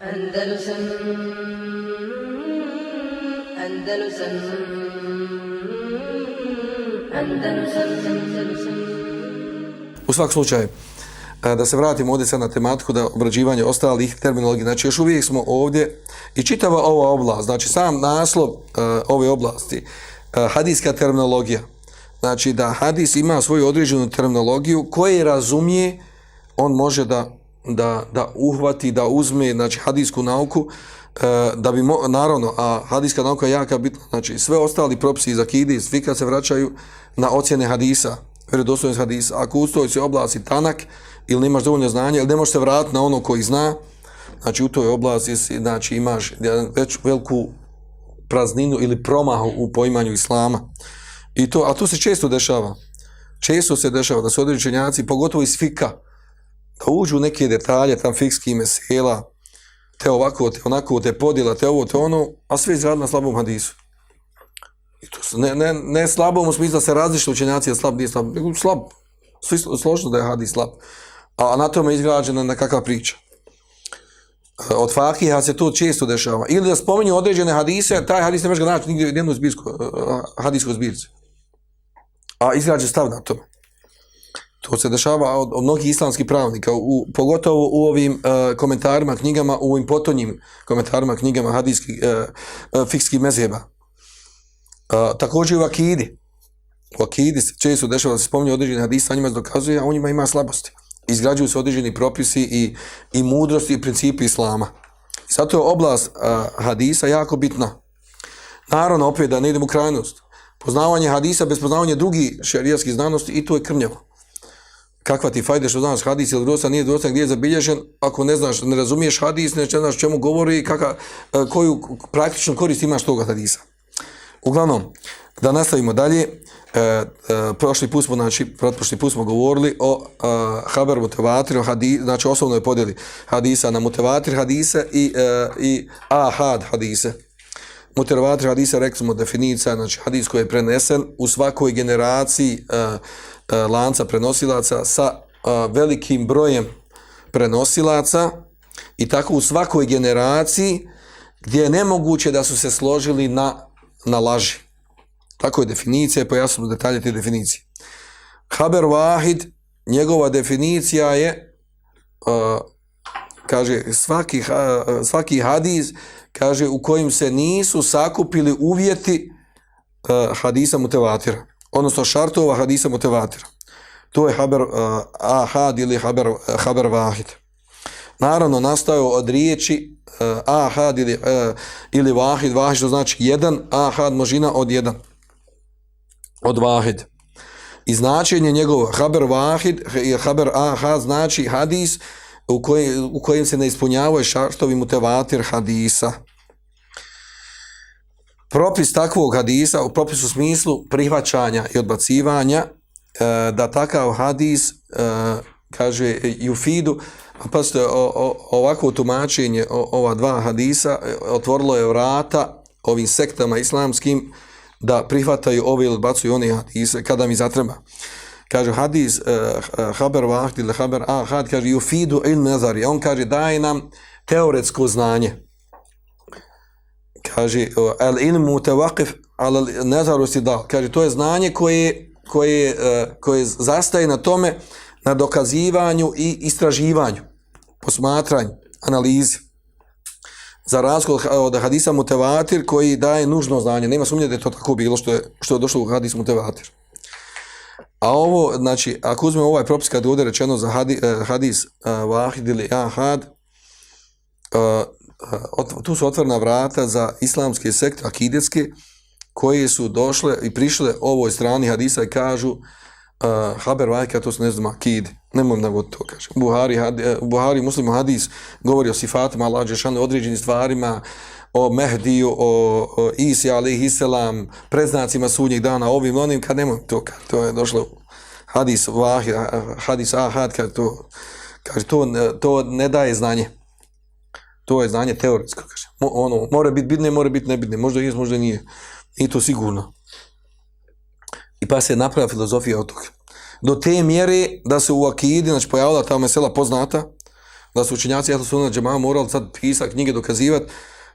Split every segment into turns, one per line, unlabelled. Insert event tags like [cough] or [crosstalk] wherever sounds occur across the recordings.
Andalusam Andalusam Andalusam Andalusam
U svakom slučaju, da se vratimo ovdje sad na tematiku da obrađivanje ostalih terminologija. Znači, još uvijek smo ovdje i čitava ova oblast, znači sam naslov uh, ove oblasti, uh, hadijska terminologija. Znači, da hadis ima svoju određenu terminologiju koje razumije, on može da, da, da uhvati, da uzme znači, hadijsku nauku, e, da bi, mo, naravno, a hadijska nauka je jaka bitna, znači, sve ostali propisi iz akide, svi kad se vraćaju na ocjene hadisa, vjerodostojnost hadisa. Ako u toj se oblasti tanak ili nemaš dovoljno znanja ili ne možeš se vratiti na ono koji zna, znači u toj oblasti znači, imaš već veliku prazninu ili promahu u poimanju islama. I to, a to se često dešava. Često se dešava da su određenjaci, pogotovo iz fika, da uđu neke detalje, tam fikskih mesela, te ovako, te onako, te podjela, te ovo, te ono, a sve izradili na slabom hadisu. I to su, ne, ne, ne slabom u smislu da se različite učenjaci je slab, nije slab, nego slab. Svi složno da je hadis slab. A na tome je izgrađena nekakva priča. E, od fakiha se to često dešava. Ili da spominju određene hadise, taj hadis ne može ga naći nigdje u jednu zbirsku, e, e, hadisku zbirci. A izgrađe stav na tome. To se dešava od, od mnogih islamskih pravnika, u, pogotovo u ovim uh, komentarima, knjigama, u ovim potonjim komentarima, knjigama hadijskih, e, e, uh, uh, fikskih mezheba. Uh, također u akidi. U akidi se često dešava da se spominje određeni hadis, a njima se dokazuje, a u njima ima slabosti. Izgrađuju se određeni propisi i, i mudrosti i principi islama. I zato je oblast uh, hadisa jako bitna. Naravno, opet da ne idem u krajnost. Poznavanje hadisa bez poznavanja drugih šerijatskih znanosti i to je krnjavo. Kakva ti fajde što znaš hadis ili dosta nije dosta gdje je zabilježen, ako ne znaš, ne razumiješ hadis, ne znaš čemu govori i kaka, e, koju praktičnu korist imaš toga hadisa. Uglavnom, da nastavimo dalje, e, e, prošli put smo, znači, prošli put smo govorili o e, haber mutevatir, o hadis, znači osobnoj podjeli hadisa na mutevatir hadise i, e, i ahad hadise. Mutevatir hadise, rekli smo definicija, znači hadis koji je prenesen u svakoj generaciji e, E, lanca prenosilaca sa e, velikim brojem prenosilaca i tako u svakoj generaciji gdje je nemoguće da su se složili na na laži. Tako je definicija, pojasnimo detalje te definicije. Haber Wahid, njegova definicija je, uh, kaže, svaki, uh, svaki hadis, kaže, u kojim se nisu sakupili uvjeti uh, hadisa mutevatira, odnosno šartova hadisa mutevatira. To je Haber uh, Ahad ili Haber, uh, Haber vahid. Naravno, nastao od riječi uh, ahad ili, uh, ili vahid, vahid što znači jedan, ahad možina od jedan, od vahid. I značenje njegovo, haber vahid, haber ahad znači hadis u, koj, u kojem se ne ispunjavaju šartovi mutevatir hadisa. Propis takvog hadisa, u propisu smislu prihvaćanja i odbacivanja, e, da takav hadis, e, kaže, jufidu, Pa ste, ovako tumačenje o, ova dva hadisa e, otvorilo je vrata ovim sektama islamskim da prihvataju ove ili bacuju one hadise kada mi zatreba. Kaže hadis haber vahd ili haber ahad, kaže Jufidu il nazari. On kaže daje nam teoretsko znanje. Kaže al ilmu tawaqif ala nazaru sidal. Kaže to je znanje koje koje e, koje zastaje na tome na dokazivanju i istraživanju posmatranju, analizi. Za razgod od hadisa mutevatir koji daje nužno znanje. Nema sumnje da je to tako bilo što je, što je došlo u hadis mutevatir. A ovo, znači, ako uzmemo ovaj propis kada je rečeno za e, hadis, e, hadis uh, vahid ili ahad, uh, tu su otvorena vrata za islamske sekte, akidetske, koje su došle i prišle ovoj strani hadisa i kažu uh, haber vajka, to se ne znam, akid. Ne mogu da god to kažem. Buhari, hadi, uh, Buhari muslim hadis govori o sifatima, Allah Đešanu, određenim stvarima, o Mehdiju, o, o Isi, alih selam, preznacima sudnjeg dana, ovim, onim, kad nemoj to, kad to je došlo hadis vahir, hadis ahad, kad to, kaže, to, to ne daje znanje. To je znanje teoretsko, kaže. Ono, mora biti bitne, mora biti nebitne, možda je, možda nije. I to sigurno. I pa se napravila filozofija od toga. Do te mjere da se u akidi, znači pojavila ta mesela poznata, da su učenjaci Ehlu Sunna džema morali sad pisati knjige dokazivati,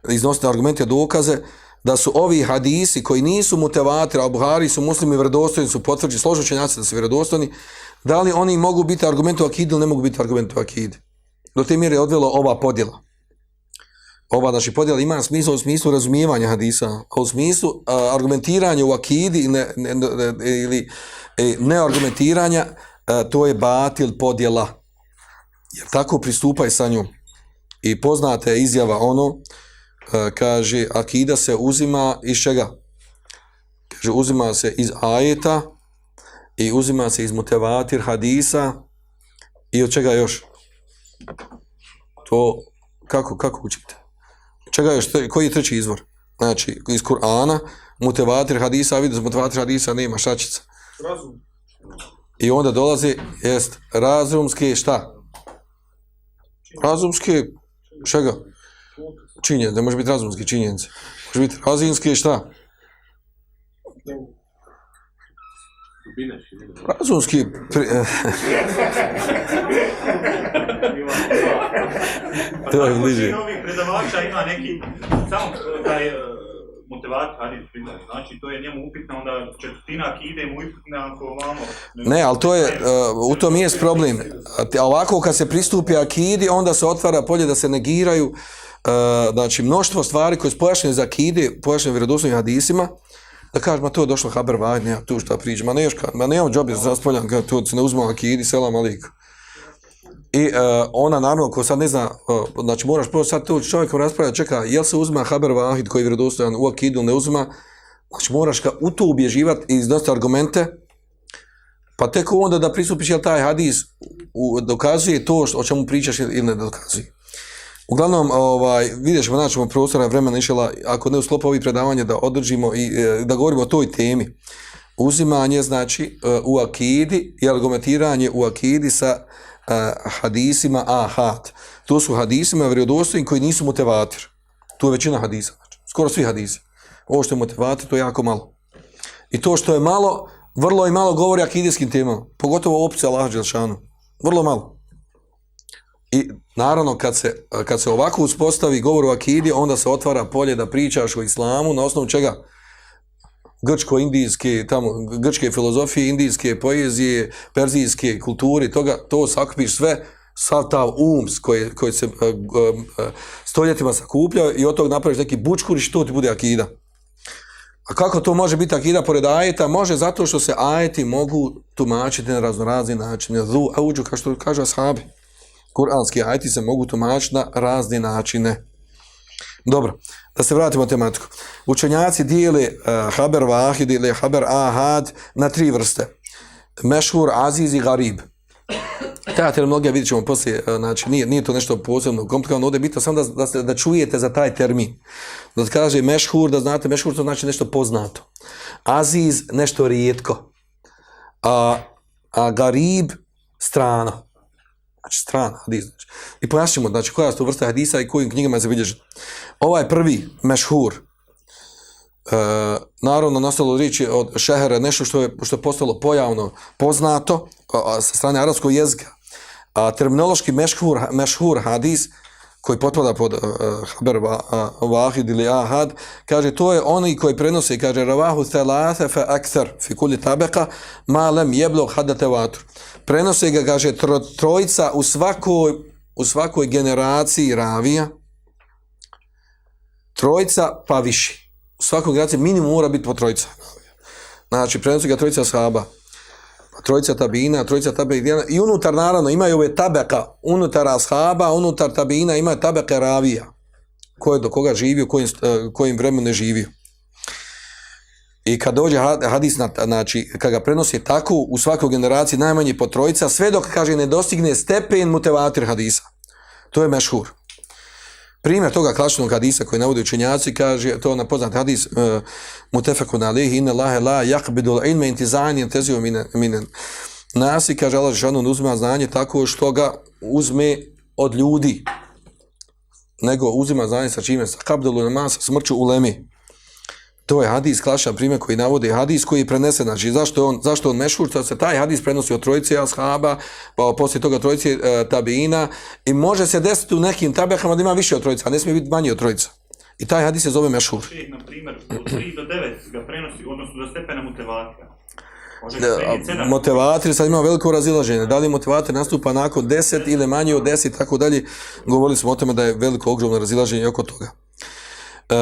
iznositi argumente dokaze, da su ovi hadisi koji nisu mutevatir, a Buhari su muslimi vredostojni, su potvrđeni, složu učenjaci da su vredostojni, da li oni mogu biti argument u akidi ili ne mogu biti argument u akidi. Do te mjere je odvelo ova podjela. Ova znači podjela ima smisla u smislu razumijevanja hadisa, a u smislu a, argumentiranja u akidi ne, ne, ne, ili e, neargumentiranja, a, to je batil podjela. Jer tako pristupaj sa njom. I poznate je izjava ono, a, kaže, akida se uzima iz čega? Kaže, uzima se iz ajeta i uzima se iz mutevatir hadisa i od čega još? To, kako, kako učite? Čega još, koji je treći izvor? Znači, iz Kur'ana, mutevatir hadisa, a vidio mutevatir hadisa nema šačica.
Razum.
I onda dolazi, jest, razumske šta? Razumske, čega? Činjenice, ne može biti razumske činjenice. Može biti razumske šta? Razumski, pri, [laughs] [laughs] to je bliže.
Ovih predavača ima neki, samo taj uh, motivat hadis. Znači, to je njemu upitno, onda četvrtina akide mu upitna ako ovamo...
Ne, ali to je, uh, u tom je problem. A ovako kad se pristupi akidi, onda se otvara polje da se negiraju uh, znači mnoštvo stvari koje su pojašnjene za akide, pojašnjene vjerodostojnim hadisima, da kaže, ma to je došlo haber vaj, nema tu šta priđe, ma neš kad, ma nemam džobi za spoljan, kad tu se ne uzmemo akidi, selam aliku. I uh, ona naravno ko sad ne zna, uh, znači moraš prvo sad tu čovjekom raspravljati, čeka, jel se uzma haber vahid koji je vjerodostojan u akidu, ne uzma, znači moraš ga u to ubježivati i iznositi argumente, pa tek onda da pristupiš jel taj hadis u, dokazuje to što, o čemu pričaš ili ne dokazuje. Uglavnom, ovaj, vidjet ćemo, naćemo prostora vremena išela, ako ne u sklopu ovih predavanja, da održimo i e, da govorimo o toj temi. Uzimanje, znači, e, u akidi i argumentiranje u akidi sa E, hadisima ahad. To su hadisima vjerodostojni koji nisu mutevatir. Tu je većina hadisa, znači, skoro svi hadisi. Ovo što je mutevatir, to je jako malo. I to što je malo, vrlo i malo govori o akidijskim temama, pogotovo opcija Allah Đelšanu. Vrlo malo. I naravno kad se, kad se ovako uspostavi govor o akidi, onda se otvara polje da pričaš o islamu na osnovu čega? Grčko-indijske, tamo, grčke filozofije, indijske poezije, perzijske kulture, toga, to sakupiš sve, sav ta ums koji, koji se uh, uh, stoljetima sakuplja i od tog napraviš neki bučkur i što ti bude akida. A kako to može biti akida pored ajeta? Može zato što se ajeti mogu tumačiti na raznorazni načine. Zu auđu, kao što kaže ashabi. Kur'anski ajeti se mogu tumačiti na razne načine. Dobro, da se vratimo tematiku. Učenjaci dijeli uh, eh, haber vahid ili haber ahad na tri vrste. Mešhur, aziz i garib. Ta terminologija vidjet ćemo poslije, eh, znači nije, nije to nešto posebno komplikovano, ovdje je bitno samo da, da, se, da čujete za taj termin. Da kaže mešhur, da znate mešhur to znači nešto poznato. Aziz, nešto rijetko. A, a garib, strano. Znači stran hadis. Znači. I pojasnimo, znači koja su to vrsta hadisa i kojim knjigama je zabilježen. Ovaj prvi, mešhur, e, naravno nastalo riječi od šehera, nešto što je, što je postalo pojavno poznato a, a, sa strane arabskog jezika. A terminološki mešhur, mešhur hadis, koji potpada pod uh, haber va, eh, uh, vahid ili ahad, kaže to je oni koji prenose, kaže ravahu thalase fe akser fi kulli tabeka ma lam jeblog hadate tawatur. Prenose ga kaže tro, trojica u svakoj u svakoj generaciji ravija. Trojica pa više. U svakoj generaciji minimum mora biti po trojica. Znači prenose ga trojica sahaba trojica tabina, trojica tabina, i unutar naravno imaju ove tabeka, unutar ashaba, unutar tabina imaju tabeke ravija, ko je do koga živio, kojim, e, kojim vremenu ne živio. I kad dođe hadis, znači, kad ga prenosi tako u svakoj generaciji najmanje po trojica, sve dok, kaže, ne dostigne stepen mutevatir hadisa. To je mešhur. Primjer toga klasičnog hadisa koji navodi učenjaci, kaže, to na poznat hadis, e, uh, mutefekun alihi, inna lahe la jakbidu ilme intizani inteziju minen, minen. Nasi, kaže Allah Žešanu, uzima znanje tako što ga uzme od ljudi, nego uzima znanje sa čime, sa kabdelu nama, sa smrću u lemi. To je hadis, klasičan primjer koji navodi hadis koji je prenesen. Znači, zašto on, zašto on mešhur? Što se taj hadis prenosi od trojice ashaba, pa poslije toga trojice e, tabiina i može se desiti u nekim tabehama da ima više od trojica, a ne smije biti manje od trojica. I taj hadis se zove mešhur.
Šejh, na primjer, od 3 do 9 ga prenosi, odnosno do stepena mutevatira. Može
Da,
ga prenijeti sedam.
motivator sad ima veliko razilaženje. Da li motivator nastupa nakon 10 ili manje od 10 i tako dalje. Govorili smo o tome da je veliko ogromno razilaženje oko toga. E,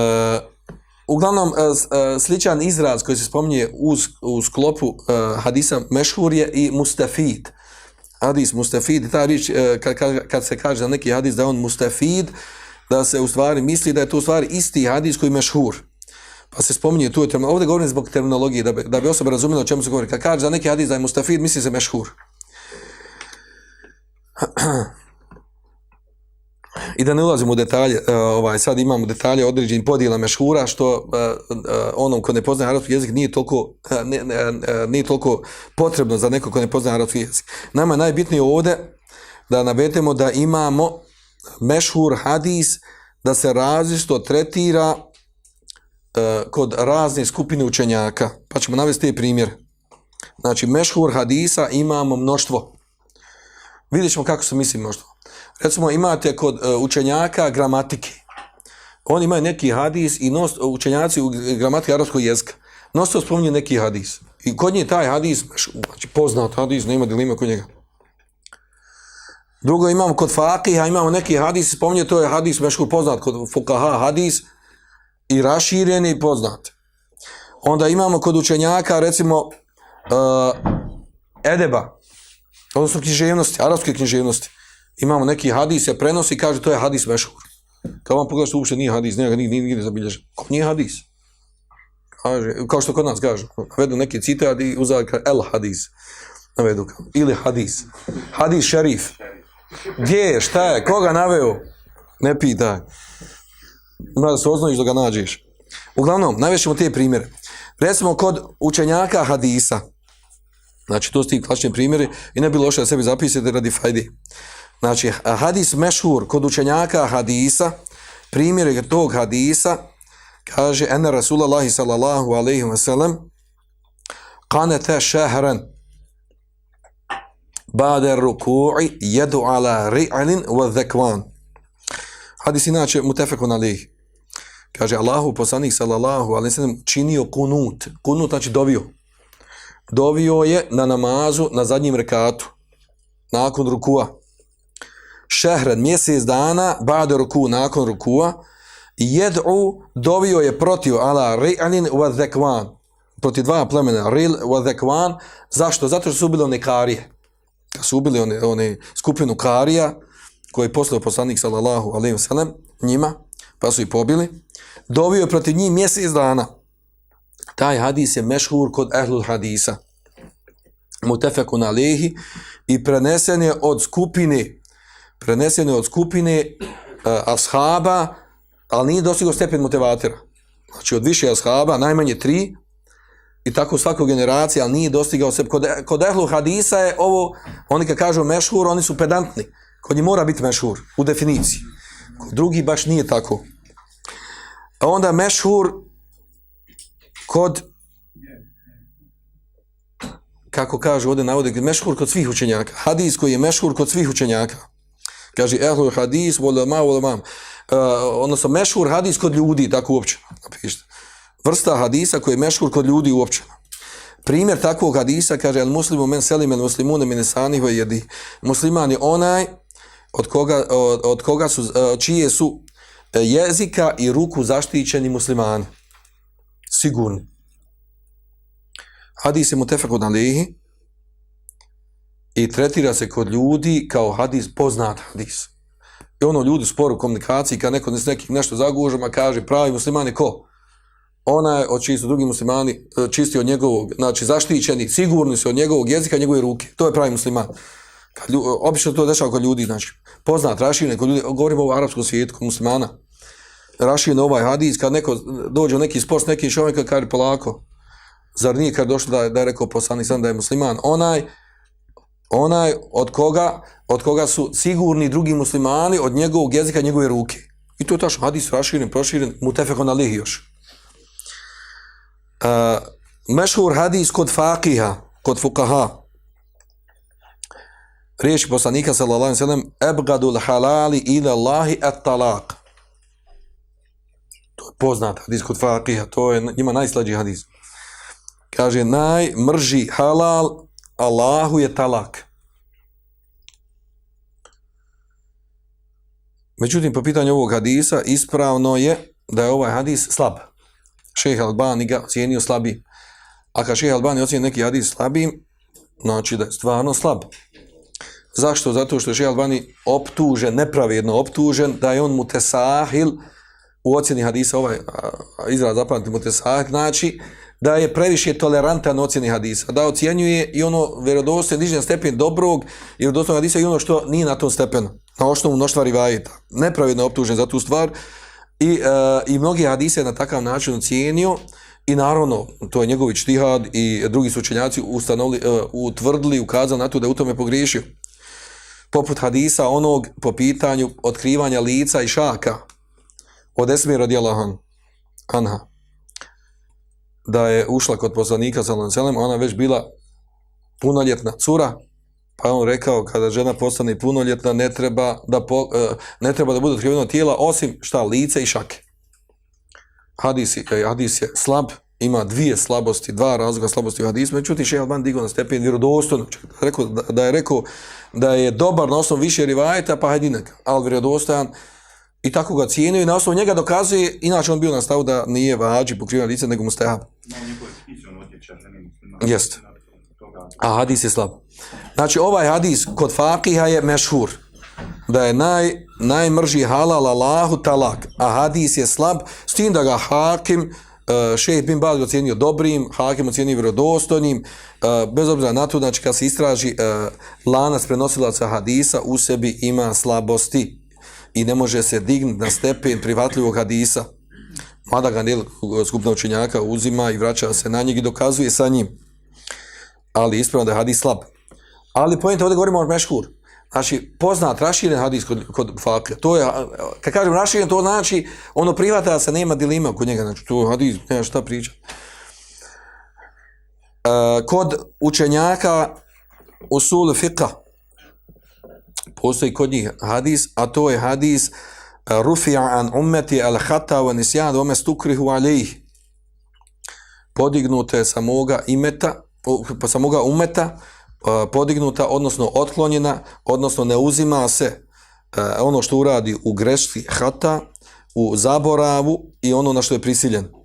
uglavnom, e, e, sličan izraz koji se spominje uz, u sklopu e, hadisa mešhur je i mustafid. Hadis mustafid, ta riječ, kad, kad, kad se kaže za neki hadis da on mustafid, da se u stvari misli da je to u stvari isti hadis koji mešhur. Pa se spominje tu je terminologija. Ovdje govorim zbog terminologije, da bi, da bi osoba razumjela o čemu se govori. Kad kaže za neki hadis da je mustafid, misli se mešhur. [clears throat] I da ne ulazimo u detalje, e, ovaj, sad imamo detalje određenih podijela mešhura, što e, e, onom ko ne poznaje arapski jezik nije toliko, ne, ne, nije toliko potrebno za neko ko ne poznaje arapski jezik. Nama je najbitnije ovdje da navedemo da imamo mešhur hadis da se različito tretira kod razne skupine učenjaka. Pa ćemo navesti primjer. Znači, mešhur hadisa imamo mnoštvo. Vidjet ćemo kako se misli mnoštvo. Recimo, imate kod e, učenjaka gramatike. Oni imaju neki hadis i nos, učenjaci u gramatike arabskog jezika. Nosto spominju neki hadis. I kod nje taj hadis, znači poznat hadis, nema dilima kod njega. Drugo imamo kod fakiha, imamo neki hadis, spominje to je hadis meškur poznat kod fukaha hadis i raširen i poznat. Onda imamo kod učenjaka, recimo, uh, edeba, odnosno književnosti, arapske književnosti. Imamo neki hadis, se prenosi kaže to je hadis mešhur. Kao vam pogledaš, to uopšte nije hadis, nije ga nigdje, nigdje zabilježen. Ko nije hadis? Kaže, kao što kod nas kažu, vedu neki citat i uzeli kaže el hadis. Navedu kao, ili hadis. Hadis šerif. Gdje je, šta je, koga naveo? Ne pitaj. Ima da se oznojiš da ga nađeš. Uglavnom, navešemo te primjere. Recimo, kod učenjaka hadisa, znači to su ti klasični primjeri i ne bi loše da sebi zapisati radi fajdi. Znači, hadis mešhur kod učenjaka hadisa, primjer je tog hadisa, kaže, ene Rasulallahi sallallahu alaihi wa sallam, kanete šehran, ba'da ruku'i jedu ala ri'alin wa dhekvan. Hadis inače mutefekun alaihi. Kaže Allahu poslanik sallallahu alejhi ve sellem činio kunut. Kunut znači dovio. Dovio je na namazu na zadnjem rekatu. Nakon rukua šehren, mjesec dana ba'da ruku nakon rukua jed'u dovio je protiv ala ri'alin wa zekvan, Protiv dva plemena ril wa zekvan, Zašto? Zato što su ubili one karije. Su ubili one, one skupinu karija koji je poslao poslanik sallallahu alejhi ve sellem njima, pa su i pobili, dovio je protiv njih mjesec dana. Taj hadis je mešhur kod ehlul hadisa. Mutefekun alehi i prenesen je od skupine preneseno je od skupine uh, ashaba, ali nije dostigao stepen motivatora. Znači od više ashaba, najmanje tri, i tako svakog generacija, ali nije dostigao se. Kod, kod ehlu hadisa je ovo, oni kad kažu mešhur, oni su pedantni. Kod njih mora biti mešhur, u definiciji. Kod drugi baš nije tako. A onda mešhur kod kako kaže ovdje navode, mešhur kod svih učenjaka. Hadis koji je mešhur kod svih učenjaka. Kaže, ehlul hadis, volema, volema. Uh, e, odnosno, mešhur hadis kod ljudi, tako uopće. Napišite. Vrsta hadisa koji je mešhur kod ljudi uopće. Primjer takvog hadisa, kaže, al muslimu men selim el muslimune min esanihu jedi. Musliman je onaj od koga, od, od koga su, e, čije su e, jezika i ruku zaštićeni muslimani. Sigurni. Hadis je mutefekod alihi i tretira se kod ljudi kao hadis, poznat hadis. I ono ljudi sporu u komunikaciji, kad neko s nekih nešto zagužama kaže pravi musliman je ko? Ona je od čiji su drugi muslimani e, čisti od njegovog, znači zaštićeni, sigurni su od njegovog jezika, njegove ruke. To je pravi musliman. Kad lju, e, obično to dešava kod ljudi, znači poznat, raširne, kod ljudi, govorimo o arapskom svijetu, kod muslimana. Raširne ovaj hadis, kad neko dođe u neki spor s nekim čovjekom, kaže polako, zar nije kad došlo da, da je rekao poslanik sam da je musliman, onaj, onaj od koga, od koga su sigurni drugi muslimani od njegovog jezika, njegove ruke. I to je taš hadis raširen, proširen, mutefekon alihi još. E, mešhur hadis kod fakiha, kod fukaha. Riječi poslanika sallallahu alejhi ve sellem ebgadul halali ila Allahi at-talaq. To je poznat hadis kod fakiha, to je njima najslađi hadis. Kaže, najmrži halal Allahu je talak. Međutim, po pitanju ovog hadisa, ispravno je da je ovaj hadis slab. Šejh Albani ga ocijenio slabim. A kad šejh Albani ocijeni neki hadis slabim, znači da je stvarno slab. Zašto? Zato što je šejh Albani optužen, nepravedno optužen, da je on mutesahil u ocjeni hadisa, ovaj a, izraz zapamati mutesahil, znači da je previše tolerantan ocjeni hadisa, da ocjenjuje i ono vjerodostojno diže stepen dobrog i vjerodostojnog hadisa i ono što nije na tom stepenu, na osnovu mnoštva rivajeta. Nepravedno optužen za tu stvar i, e, i mnogi hadise na takav način ocijenio i naravno, to je njegovi čtihad i drugi su učenjaci ustanovili, e, utvrdili, ukazali na to da je u tome pogriješio. Poput hadisa onog po pitanju otkrivanja lica i šaka od Esmi radijalahu anha da je ušla kod poslanika sallallahu ona već bila punoljetna cura, pa on rekao kada žena postane punoljetna ne treba da po, e, ne treba da bude otkriveno tijela osim šta lice i šake. Hadis e, hadis je slab, ima dvije slabosti, dva razloga slabosti u hadisu, međutim Šejh Alban digao na stepen vjerodostojno, rekao da, da je rekao da je dobar na osnovu više rivajeta, pa hajdinak, ali vjerodostojan, i tako ga cijenio i na osnovu njega dokazuje, inače on bio na stavu da nije vađi pokriveno lice, nego mu stehab. Jeste. A hadis je slab. Znači ovaj hadis kod fakiha je mešhur. Da je naj, najmrži halal Allahu talak. A hadis je slab. S tim da ga hakim, uh, šeheh bin Bali ocjenio dobrim, hakim ocjenio vjerodostojnim, uh, bez obzira na to, znači kad se istraži uh, lanac prenosilaca hadisa, u sebi ima slabosti i ne može se dignuti na stepen privatljivog hadisa. Mada ga nijel skupna učenjaka uzima i vraća se na njeg i dokazuje sa njim. Ali ispravno da je hadis slab. Ali pojente, ovdje govorimo o meškur. Znači, poznat, raširen hadis kod, kod fakra. To je, kad kažem raširen, to znači ono privata da se nema dilima kod njega. Znači, to je hadis, nema šta priča. E, kod učenjaka usul fiqha, postoji kod njih hadis, a to je hadis e, rufi'a an ummeti al hata wa nisyan wa mestukrihu alayh Podignuta sa moga imeta pa sa moga umeta e, podignuta odnosno otklonjena odnosno ne uzima se e, ono što uradi u greški hata u zaboravu i ono na što je prisiljen.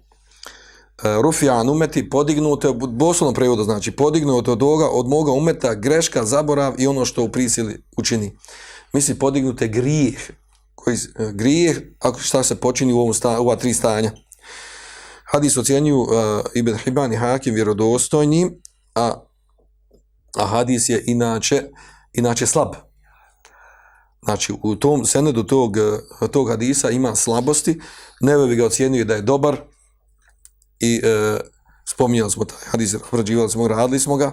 E, rufijan umeti podignute u doslovnom znači podignute od toga od moga umeta greška zaborav i ono što u prisili učini misli podignute grijeh koji e, grijeh, ako šta se počini u ovom sta, ova tri stanja. Hadis ocjenju uh, e, Ibn Hibani Hakim vjerodostojni, a, a hadis je inače, inače slab. Znači, u tom senedu tog, tog hadisa ima slabosti, nevevi ga ocjenjuje da je dobar i e, spominjali smo taj hadis, obrađivali smo ga, radili smo ga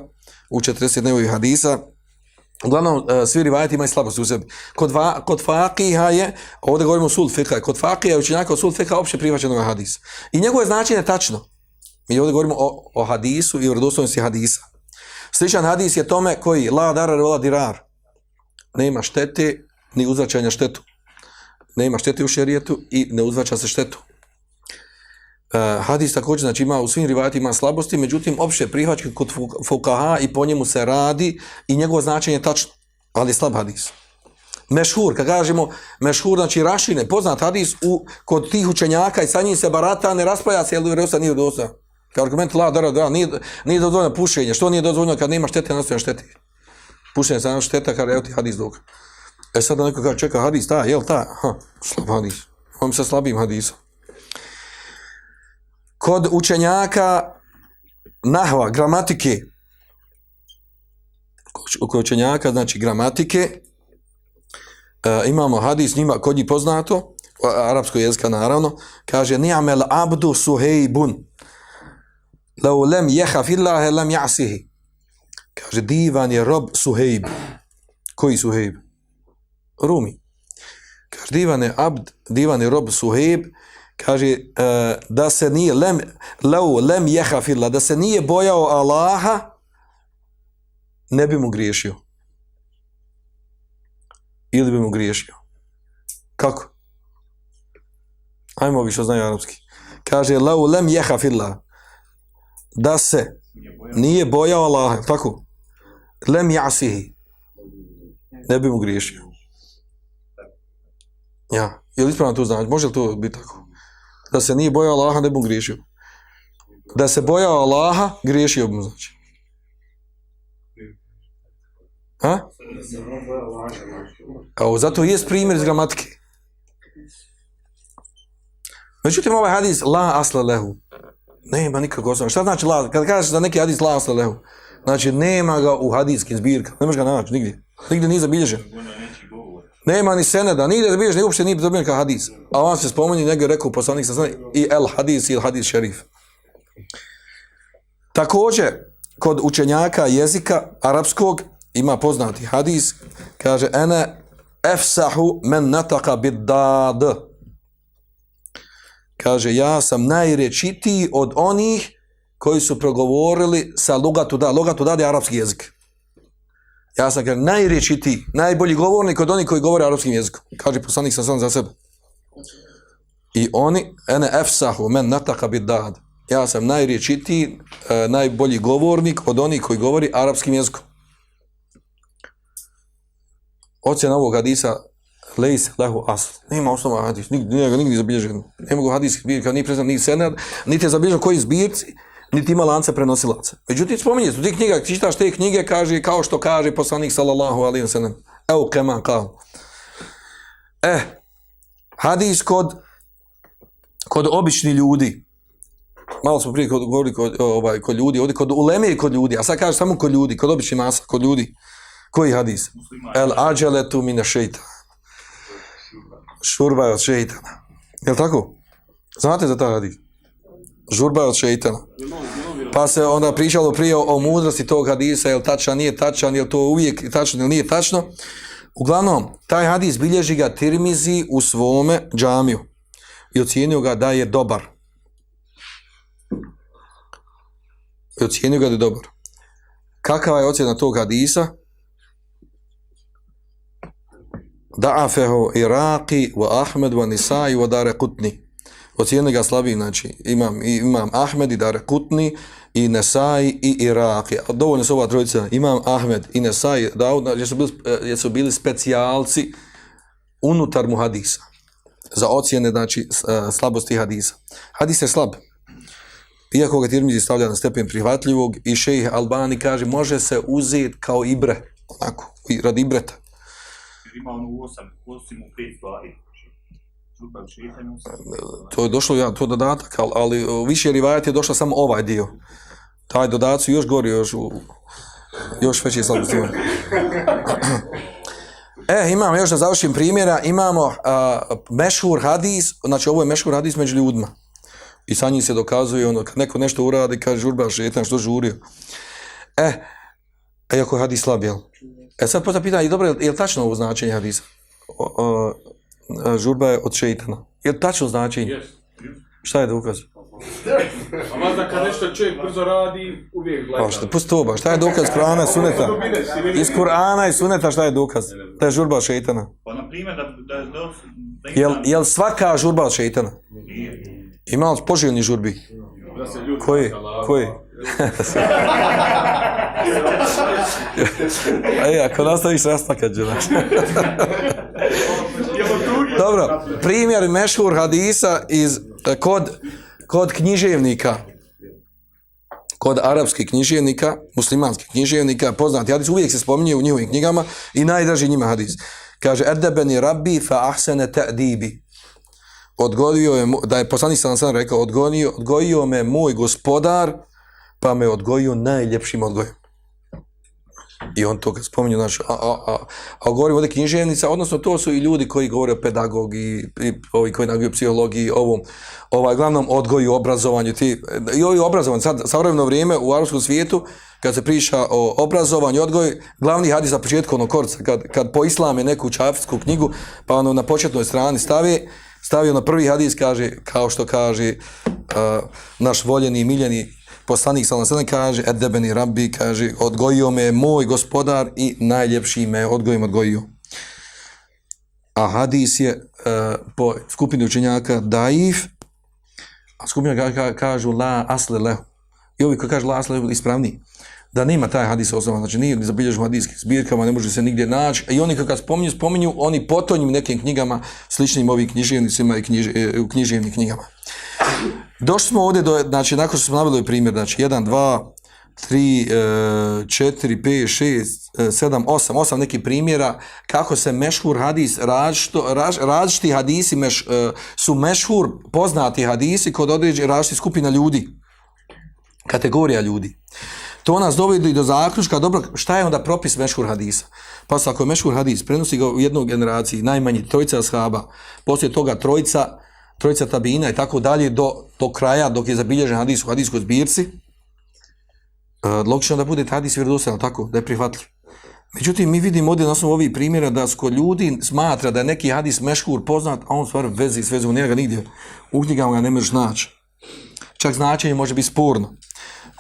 u 40 nevojih hadisa, Uglavnom, e, svi rivajati imaju slabosti u sebi. Kod, va, kod fakiha je, ovdje govorimo sul fiqha, kod fakiha je učenjaka od sul fiqha opće prihvaćenog hadis. I njegove značenje je tačno. Mi ovdje govorimo o, o hadisu i o rodostojnosti hadisa. Sličan hadis je tome koji la darar vola dirar. Nema štete ni uzvraćanja štetu. Nema štete u šerijetu i ne uzvraća se štetu. Uh, hadis također znači ima u svim rivajatima slabosti, međutim opšte prihvaćen kod fukaha i po njemu se radi i njegovo značenje je tačno, ali je slab hadis. Mešhur, kad kažemo mešhur, znači rašine, poznat hadis u, kod tih učenjaka i sa njim se barata, ne raspaja se, jel dosta nije dosta. Kao argument, la, da, da, nije, nije dozvoljeno pušenje. Što nije dozvoljeno kad nema štete, nastojan šteti? Pušenje se šteta, kada je ti hadis dok. E sad neko kaže, čeka hadis, ta, jel ta? Ha, slab hadis. On se slabim hadisom kod učenjaka nahva, gramatike, kod učenjaka, znači gramatike, e, imamo hadis njima, kod njih poznato, arapskog jezika naravno, kaže, ni'amel abdu suhejbun, lau lem jehaf illahe lem jasihi. Kaže, divan je rob suhejb. Koji suhejb? Rumi. Kaže, divan je abd, divan je rob suhejb, kaže e, da se nije lem lau lem jehafilla da se nije bojao Allaha ne bi mu griješio. Ili bi mu griješio. Kako? Ajmo vi što znaju arapski. Kaže lau lem jehafilla da se
Nije bojao.
nije bojao Allaha tako? Lem jasihi ne bi mu griješio. Ja je li ispravno to znači može li to biti tako? Da se nije bojao Allaha ne bi griješio da se bojao Allaha griješio bi mu znači ha? A zato je primjer iz gramatike. Međutim, ovaj hadis, la asla lehu, nema nikakvog osnova. Šta znači la? Kad kažeš da neki hadis la asla lehu, znači nema ga u hadijskim zbirkama, ne možeš ga naći nigdje. Nigdje nije zabilježen.
Ono je neći govor.
Nema ni seneda, nigdje ni uopšte nije dobijen kao hadis. A on se spomeni, nego je rekao poslanik sa strane, i el hadis i hadis šerif. Također, kod učenjaka jezika arapskog ima poznati hadis, kaže ene efsahu men nataka bid dad. Kaže, ja sam najrečitiji od onih koji su progovorili sa lugatu da. Lugatu da je arapski jezik. Ja sam kaže, najrečitiji, najbolji govornik od onih koji govore arapskim jezikom. Kaže poslanik sa sam za sebe. I oni, ene efsahu men nataka bid dad. Ja sam najrečiti, e, najbolji govornik od onih koji govori arapskim jezikom. Ocjena ovog hadisa lejs lehu asl. Nema osnova hadis, nigdje, nije ga nigdje zabilježen. Nema ga hadis zbirka, nije prezan, ni senad, niti je zabilježen koji zbirci, niti ima lanca prenosilaca. Međutim, spominje su ti knjiga, čitaš te knjige, kaže, kao što kaže poslanik sallallahu alaihi wa sallam. Evo kema kao. E, hadis kod, kod obični ljudi, malo smo prije kod, govorili kod, ovaj, kod ljudi, ovdje kod uleme i kod ljudi, a sad kaže samo kod ljudi, kod obični masa, kod ljudi. Koji hadis?
Muslima
El ađeletu mine šeitan. Šurba je od šeitana. Je tako? Znate za taj hadis? Žurba je od šeitana. Pa se onda pričalo prije o, mudrosti tog hadisa, je li tačan, nije tačan, je li to uvijek tačno ili nije tačno. Uglavnom, taj hadis bilježi ga Tirmizi u svome džamiju i ocijenio ga da je dobar. I ocijenio ga da je dobar. Kakava je ocjena tog hadisa? Da'afehu Iraqi wa Ahmed wa Nisai wa Dare Kutni. Ocijeni ga slabi, znači imam, imam Ahmed i Dare Kutni i Nesai i Iraki. Dovoljno su ova trojica, imam Ahmed i Nesai, Daud, znači, jer su bili, e, jer su bili specijalci unutar mu hadisa. Za ocjene, znači, e, slabosti hadisa. Hadis je slab. Iako ga Tirmizi stavlja na stepen prihvatljivog i šejih Albani kaže može se uzeti kao ibre, onako, i radi ibreta.
jer ima onu osam, osim u pet stvari.
To je došlo, ja, to dodatak, ali, ali više rivajat je došlo samo ovaj dio. Taj dodatak su još gori, još, u, još veći slabosti. [clears throat] E, eh, imamo još da završim primjera, imamo a, mešhur hadis, znači ovo je mešhur hadis među ljudima. I sa njim se dokazuje, ono, kad neko nešto uradi, kaže žurba šetan, što žurio. E, e, iako je hadis slab, jel? E sad posta pitanje, dobro, je li, tačno ovo značenje hadisa? O, o, žurba je od šeitana. Je li tačno značenje?
Yes.
Šta je dokaz?
A možda kad nešto čovjek brzo radi, uvijek gleda.
Pa šta, pusti to ba, šta je dokaz Kur'ana i Suneta? Iz Kur'ana i Suneta šta je dokaz? Da je žurba od šeitana.
Pa, na primjer, da, da, da, da
Jel, jel svaka žurba od šeitana?
Nije.
Ima li poželjni žurbi?
Da se ljudi
Koji? Koji? [laughs] [laughs] Ej, ako nastaviš rastakat znaš. [laughs] Dobro, primjer mešhur hadisa iz, e, kod, kod književnika, kod arapskih književnika, muslimanskih književnika, poznati hadis, uvijek se spominje u njihovim knjigama i najdraži njima hadis. Kaže, Erdebeni rabbi fa ahsene ta'dibi. Odgojio je, da je poslanik sam sam rekao, odgojio, odgojio me moj gospodar, pa me odgojio najljepšim odgojem. I on to kad spominje, znaš, a, a, a, a govorimo ovdje književnica, odnosno to su i ljudi koji govore o pedagogiji, i ovi koji nagoju psihologiji, ovom, ovaj, glavnom odgoju, obrazovanju, ti, i ovi obrazovanju, sad, savremeno vrijeme u arapskom svijetu, kad se priča o obrazovanju, odgoju, glavni hadis na početku onog korca, kad, kad po islame neku čafijsku knjigu, pa ono na početnoj strani stavi, stavio na prvi hadis, kaže, kao što kaže uh, naš voljeni i miljeni poslanik sallallahu alejhi ve sellem kaže edebeni rabbi kaže odgojio me moj gospodar i najljepši me odgojim odgojio. A hadis je uh, po skupini učenjaka daif a skupina ka, ka, kažu la asle lehu. I ovi koji kažu la asle lehu ispravni. Da nema taj hadis osnovan, znači nije zabilježen u hadijskim zbirkama, ne može se nigdje naći, i oni kad spominju, spominju oni potonjim nekim knjigama, sličnim ovim književnicima i knjiž, e, u književnim knjigama. Došli smo ovdje, do, znači, nakon što smo navili primjer, znači, 1, 2, 3, 4, 5, 6, 7, 8, 8 nekih primjera kako se mešhur hadis, različito, raž, različiti hadisi meš, e, su mešhur poznati hadisi kod određe različitih skupina ljudi, kategorija ljudi. To nas dovodi do zaključka, dobro, šta je onda propis mešhur hadisa? Pa ako je mešhur hadis, prenosi ga u jednoj generaciji, najmanji trojica shaba, poslije toga trojica, trojica tabina i tako dalje do, do kraja, dok je zabilježen hadis u hadiskoj zbirci, uh, logično da bude hadis vjerodostojan, tako, da je prihvatljiv. Međutim, mi vidimo ovdje na osnovu ovih primjera da sko ljudi smatra da je neki hadis mešhur poznat, a on stvar vezi s vezom, njega nigdje u knjigama ga ne možeš naći. Čak značenje može biti sporno.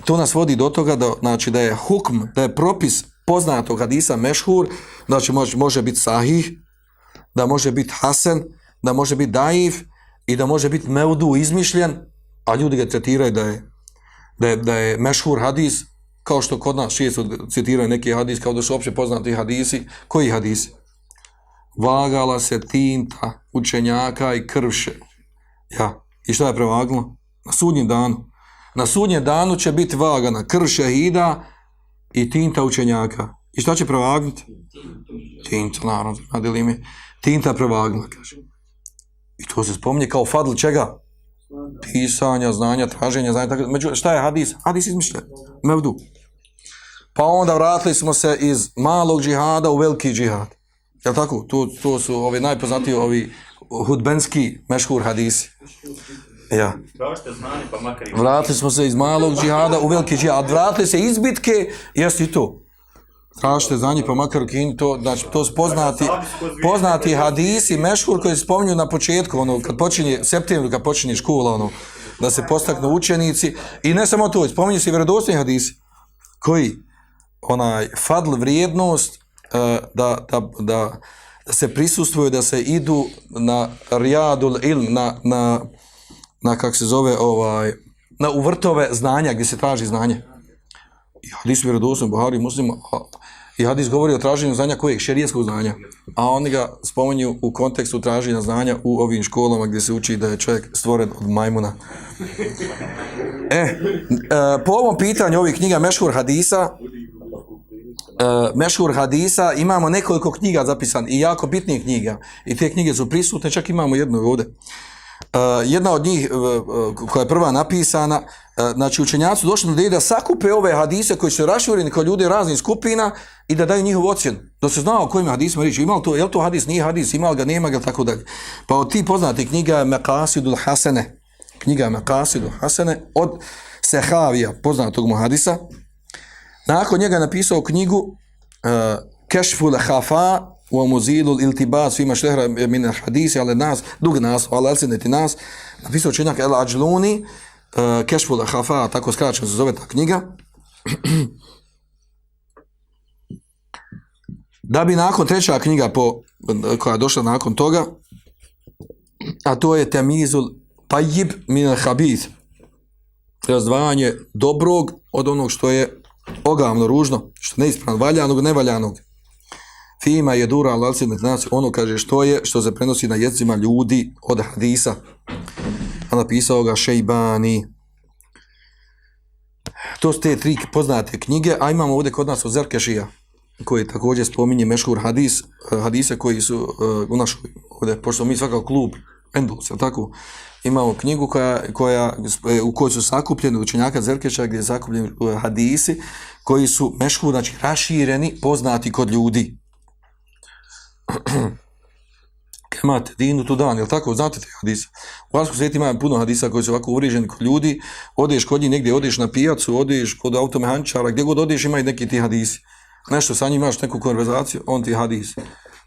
To nas vodi do toga da, znači, da je hukm, da je propis poznatog hadisa mešhur, znači može, može biti sahih, da može biti hasen, da može biti daif i da može biti meudu izmišljen, a ljudi ga tretiraju da je, da je, da je mešhur hadis, kao što kod nas često citiraju neki hadis, kao da su opće poznati hadisi. Koji hadisi? Vagala se tinta učenjaka i krvše. Ja. I šta je prevaglo? Na sudnjem danu. Na sudnjem danu će biti vagana krv šehida i tinta učenjaka. I šta će prevagnuti? Tinta, naravno, nadeli mi. Tinta prevagnula, kaže. I to se spominje kao fadl čega? Pisanja, znanja, traženja, znanja, tako. Među, šta je hadis? Hadis izmišlja. Mevdu. Pa onda vratili smo se iz malog džihada u veliki džihad. Je tako? To, to su ovi najpoznatiji ovi hudbenski mešhur hadisi. Ja.
Tražite znanje, pa.
Vratili smo se iz malog džihada u veliki džihad. Vratili se iz bitke, jesi i to. za njih, pa makar u kini, to, znači, to su poznati, poznati hadisi, mešhur koji se spominju na početku, ono, kad počinje, septembru, kad počinje škola, ono, da se postaknu učenici. I ne samo to, spominju se i vjerodostojni hadisi. Koji? Onaj, fadl vrijednost, uh, da, da, da, da se prisustvuju, da se idu na rijadul ilm, na, na, na kak se zove ovaj na uvrtove znanja gdje se traži znanje. I hadis vjerodostojni Buhari Muslim i hadis govori o traženju znanja kojeg Šerijeskog znanja. A oni ga spominju u kontekstu traženja znanja u ovim školama gdje se uči da je čovjek stvoren od majmuna. E, e po ovom pitanju ovih knjiga Mešhur hadisa Uh, Mešhur hadisa, imamo nekoliko knjiga zapisan i jako bitnih knjiga. I te knjige su prisutne, čak imamo jednu ovdje. Uh, jedna od njih uh, koja je prva napisana, E, znači učenjaci došli do ideje da sakupe ove hadise koji su rašireni kao ljudi raznih skupina i da daju njihov ocjen. Da se znao o kojim hadisima riči, Ima to, je li to hadis, nije hadis, ima ga, nema ga, tako dalje. Pa od ti poznate knjiga Meqasidul Hasene, knjiga Meqasidul Hasene od Sehavija, poznatog mu hadisa. Nakon njega napisao knjigu uh, Kešful Hafa wa muzilu iltibas fima šehra min hadisi ale nas, dug nas, ale alcineti nas, napisao činjak El Ađluni, uh, Kešful Hafa, tako skraćeno se zove ta knjiga. da bi nakon treća knjiga po, koja je došla nakon toga, a to je Temizul Pajib min Habith, razdvajanje dobrog od onog što je ogavno, ružno, što neispravno, valjanog, nevaljanog. Fima je dura, ali se ono kaže što je, što se prenosi na jezicima ljudi od hadisa. A napisao ga Šejbani. To su te tri poznate knjige, a imamo ovdje kod nas od Zerkešija, koji također spominje Mešhur hadis, eh, hadise koji su uh, u našoj, ovdje, pošto mi svakav klub, Endus, tako? Imamo knjigu koja, koja, eh, u kojoj su sakupljeni učenjaka Zerkeša, gdje je sakupljeni hadisi, koji su mešhur, znači rašireni, poznati kod ljudi. [clears throat] Kemate, dinu tu dan, jel tako? Znate te hadisa. U Alskom svijetu ima puno hadisa koji su ovako uvriženi kod ljudi. Odeš kod njih negdje, odeš na pijacu, odeš kod automehančara, gdje god odeš imaju neki ti hadisi. Nešto sa njim imaš neku konverzaciju, on ti hadis.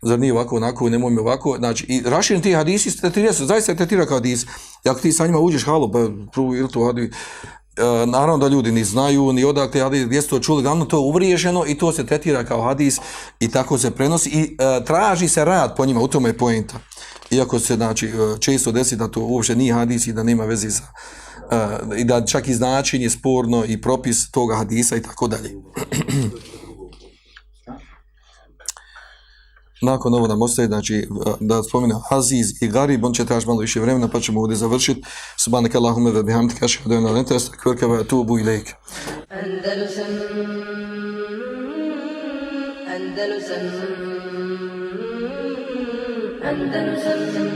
zar nije ovako, onako, nemoj mi ovako, znači, i raširen ti hadisi se tretira su, zaista se tretira kao hadis. I ako ti sa njima uđeš, halo, pa prvo ili to hadis, E, naravno da ljudi ni znaju, ni odakle hadis, gdje su to čuli, glavno to je uvriježeno i to se tretira kao hadis i tako se prenosi i e, traži se rad po njima, u tome je pojenta. Iako se, znači, e, često desi da to uopšte nije hadis i da nema veze sa, e, i da čak i značenje sporno i propis toga hadisa i tako dalje. [clears throat] Nakon ovo nam ostaje, znači, da spomenu Aziz i Garib, on će traži malo više vremena, pa ćemo ovdje završiti. Subhanak Allahume ve bihamdika, ashhadu an la ilaha illa anta, astaghfiruka wa atubu ilaik.
Andalusam Andalusam Andalusam Andalusam